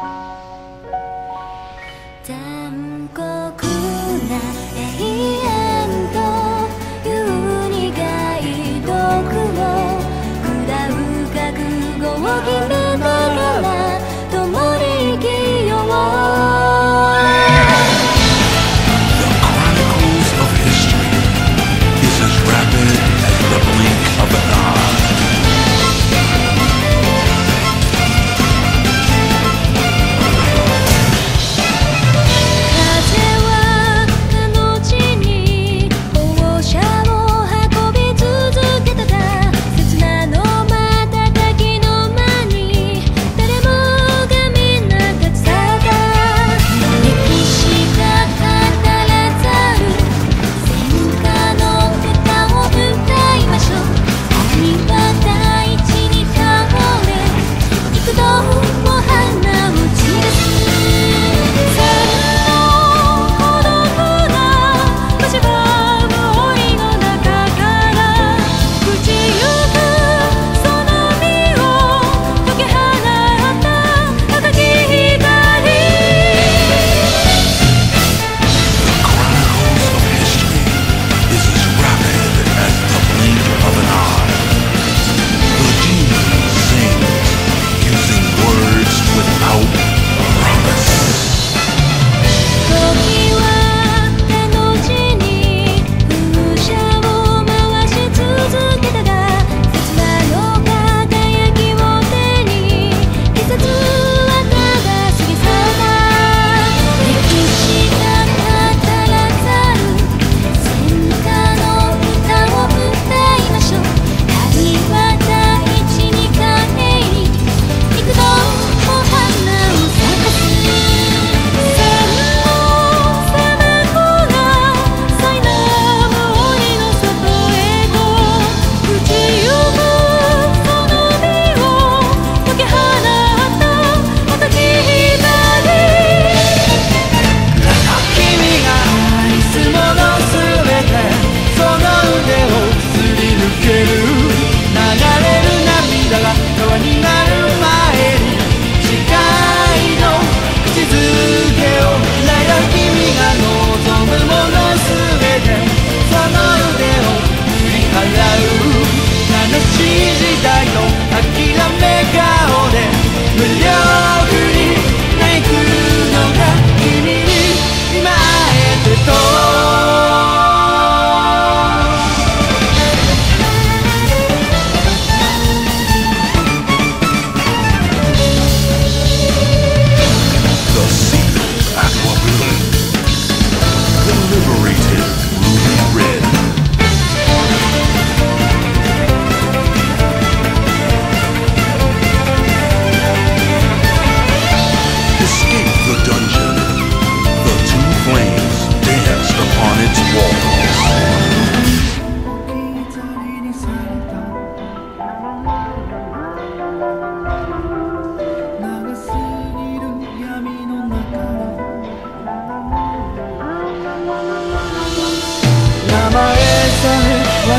Bye.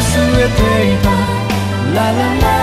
すべていた」「ラララ